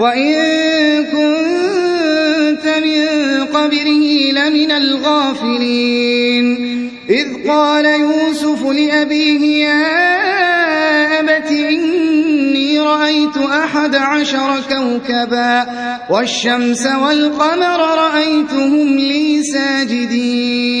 وإن كنت من قبره لمن الغافلين إذ قال يوسف لأبيه يا أبت إني رأيت أحد عشر كوكبا والشمس والقمر رأيتهم لي ساجدين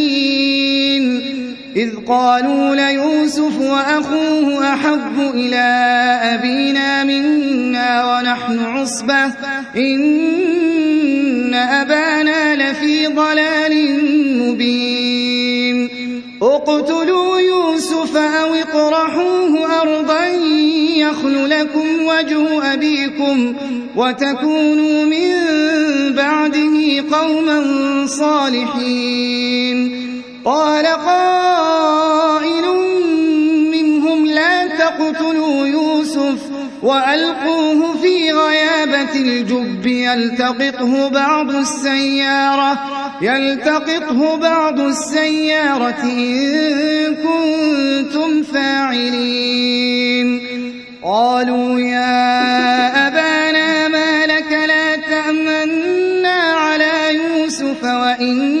إذ قالوا ليوسف وأخوه أحب إلى أبينا منا ونحن عصبة. إن أبانا لفي ضلال مبين. اقتلوا يوسف أو اطرحوه أرضا يخل لكم وجه أبيكم وتكونوا من بعده قوما صالحين. قال قائل منهم لا تقتلوا يوسف وألقوه في غيابة الجب يلتقطه بعض السيارة يلتقطه بعض السيارة إن كنتم فاعلين. قالوا يا أبانا ما لك لا تأمنا على يوسف وإنا له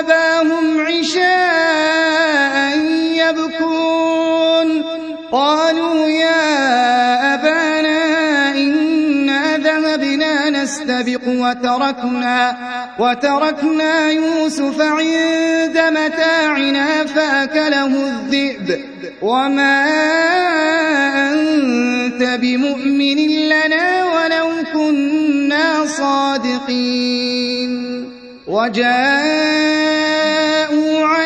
أباهم عشاء يبكون. قالوا يا أبانا إنا ذهبنا نستبق وتركنا وتركنا يوسف عند متاعنا فأكله الذئب. وما أنت بمؤمن لنا ولو كنا صادقين. وجاءوا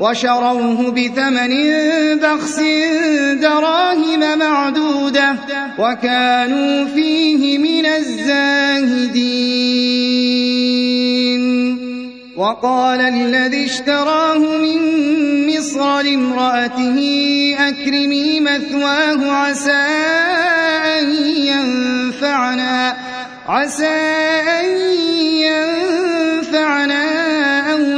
وشروه بثمن بخس دراهم معدودة وكانوا فيه من الزاهدين. وقال الذي اشتراه من مصر لامرأته أكرمي مثواه عسى أن ينفعنا عسى أن ينفعنا.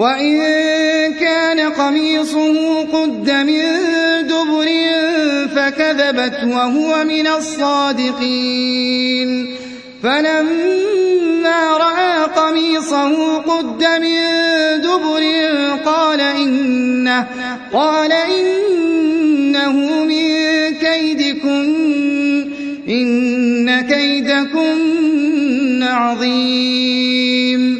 وإن كان قميصه قد من دبر فكذبت وهو من الصادقين. فلما رأى قميصه قد من دبر قال إنه, قال إنه من كيدكن إن كيدكن عظيم.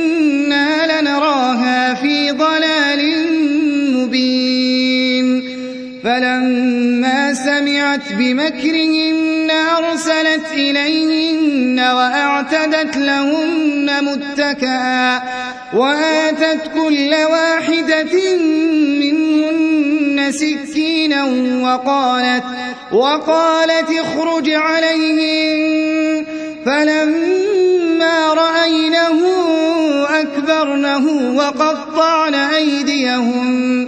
فلما سمعت بمكرهن أرسلت إليهن وأعتدت لهن متكئا وآتت كل واحدة منهن سكينا وقالت وقالت اخرج عليهم فلما رأينه أكبرنه وقطعن أيديهم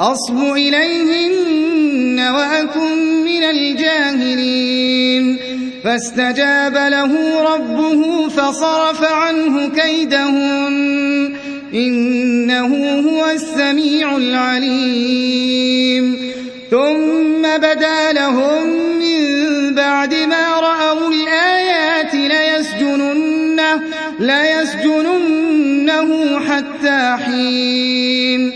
أصب إليهن وأكن من الجاهلين. فاستجاب له ربه فصرف عنه كيدهن. إنه هو السميع العليم. ثم بدا لهم من بعد ما رأوا الآيات ليسجننه, ليسجننه حتى حين.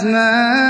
أسماء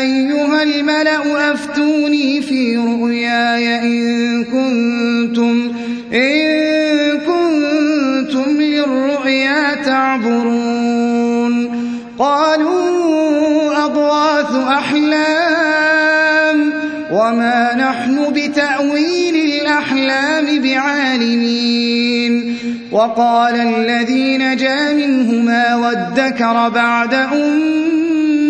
أيها الملأ أفتوني في رؤياي إن كنتم إن كنتم للرؤيا تعبرون. قالوا أضواث أحلام وما نحن بتأويل الأحلام بعالمين. وقال الذي نجا منهما وادكر بعد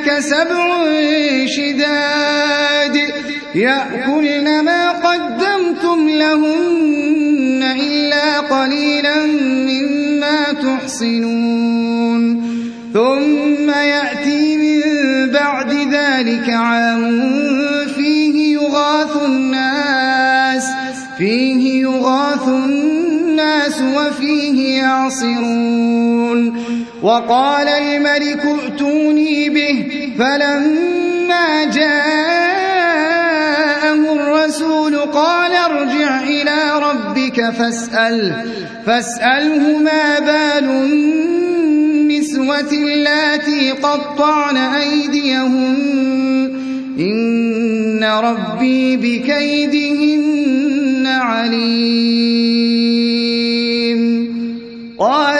ذلك سبع شداد. يأكلن ما قدمتم لهن إلا قليلا مما تحصنون ثم يأتي من بعد ذلك عام فيه يغاث الناس فيه يغاث الناس وفيه يعصرون. وقال الملك ائتوني به فلما جاءه الرسول قال ارجع إلى ربك فاسأل فاسأله ما بال النسوة اللاتي قطعن أيديهن؟ إن ربي بكيدهن عليم. قال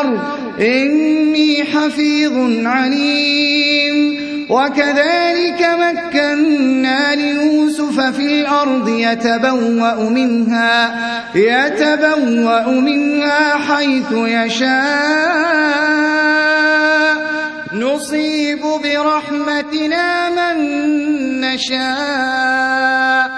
الأرض إني حفيظ عليم. وكذلك مكنا ليوسف في الأرض يتبوأ منها يتبوأ منها حيث يشاء. نصيب برحمتنا من نشاء.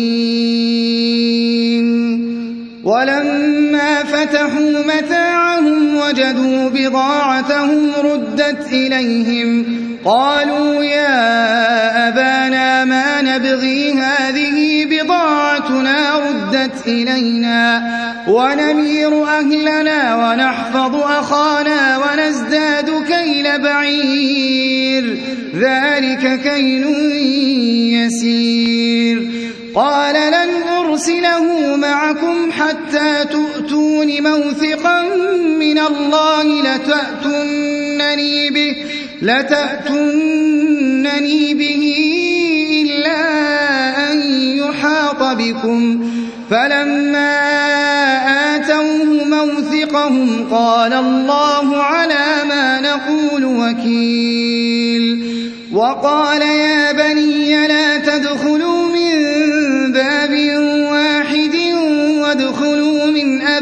ولما فتحوا متاعهم وجدوا بضاعتهم ردت إليهم. قالوا يا أبانا ما نبغي هذه بضاعتنا ردت إلينا. ونمير أهلنا ونحفظ أخانا ونزداد كيل بعير. ذلك كيل يسير. قال لن أرسله معكم حتى تؤتون موثقا من الله لتأتنني به لتأتنني به إلا أن يحاط بكم. فلما آتوه موثقهم قال الله على ما نقول وكيل وقال يا بني لا تدخلوا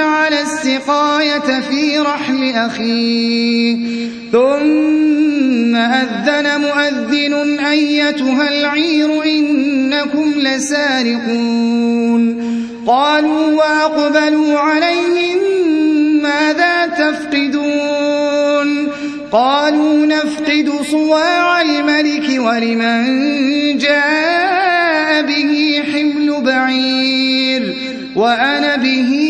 جعل السقاية في رحل أخيه ثم أذن مؤذن أيتها العير إنكم لسارقون. قالوا وأقبلوا عليهم ماذا تفقدون؟ قالوا نفقد صواع الملك ولمن جاء به حمل بعير وأنا به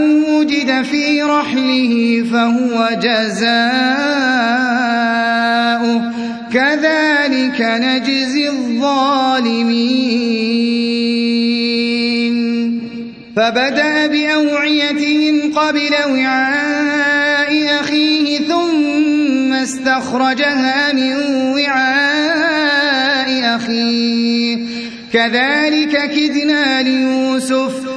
وجد في رحله فهو جزاؤه. كذلك نجزي الظالمين. فبدأ بأوعيتهم قبل وعاء أخيه ثم استخرجها من وعاء أخيه. كذلك كدنا ليوسف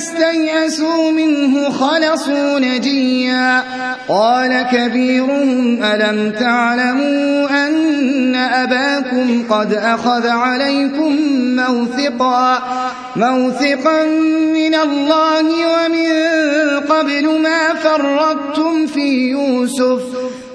استيئسوا منه خلصوا نجيا. قال كبيرهم ألم تعلموا أن أباكم قد أخذ عليكم موثقا؟ موثقا من الله ومن قبل ما فرطتم في يوسف.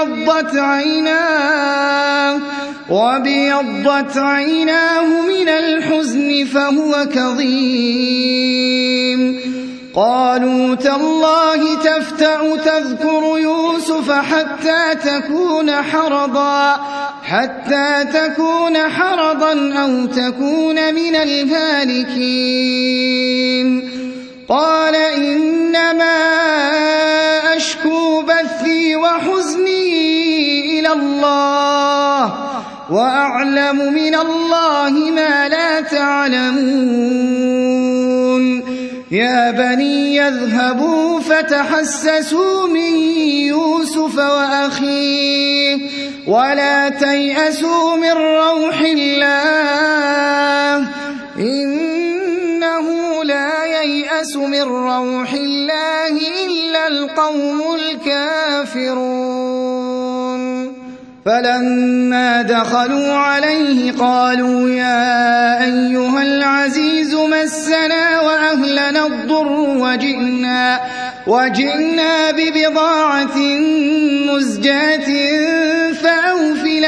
وابيضت عيناه وأبيضت عيناه من الحزن فهو كظيم. قالوا تالله تفتأ تذكر يوسف حتى تكون حرضا حتى تكون حرضا أو تكون من الهالكين. قال إنما أشكو بثي وحزني إلى الله وأعلم من الله ما لا تعلمون. يا بني يذهبوا فتحسسوا من يوسف وأخيه. ولا تيأسوا من روح الله. لا ييأس من روح الله إلا القوم الكافرون. فلما دخلوا عليه قالوا يا أيها العزيز مسنا وأهلنا الضر وجئنا وجئنا ببضاعة فأوف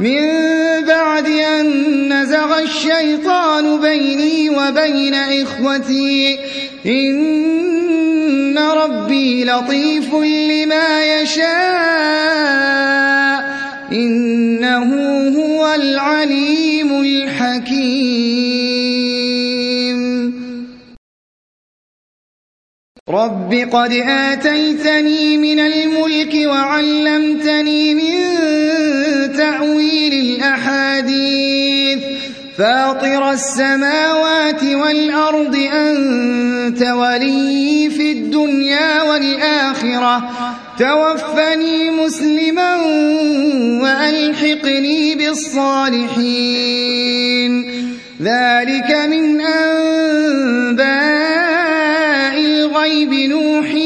من بعد أن نزغ الشيطان بيني وبين إخوتي إن ربي لطيف لما يشاء إنه هو العليم الحكيم. رب قد آتيتني من الملك وعلمتني من تأويل الأحاديث. فاطر السماوات والأرض أنت ولي في الدنيا والآخرة. توفني مسلما وألحقني بالصالحين. ذلك من أنباء الغيب إليك